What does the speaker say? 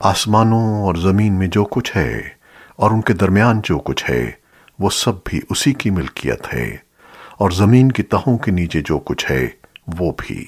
آسمانوں اور زمین میں جو کچھ ہے اور ان کے درمیان جو کچھ ہے، وہ سب بھی اسی کی ملکیت ہے، اور زمین کی تہوں کے نیچے جو کچھ ہے، وہ بھی۔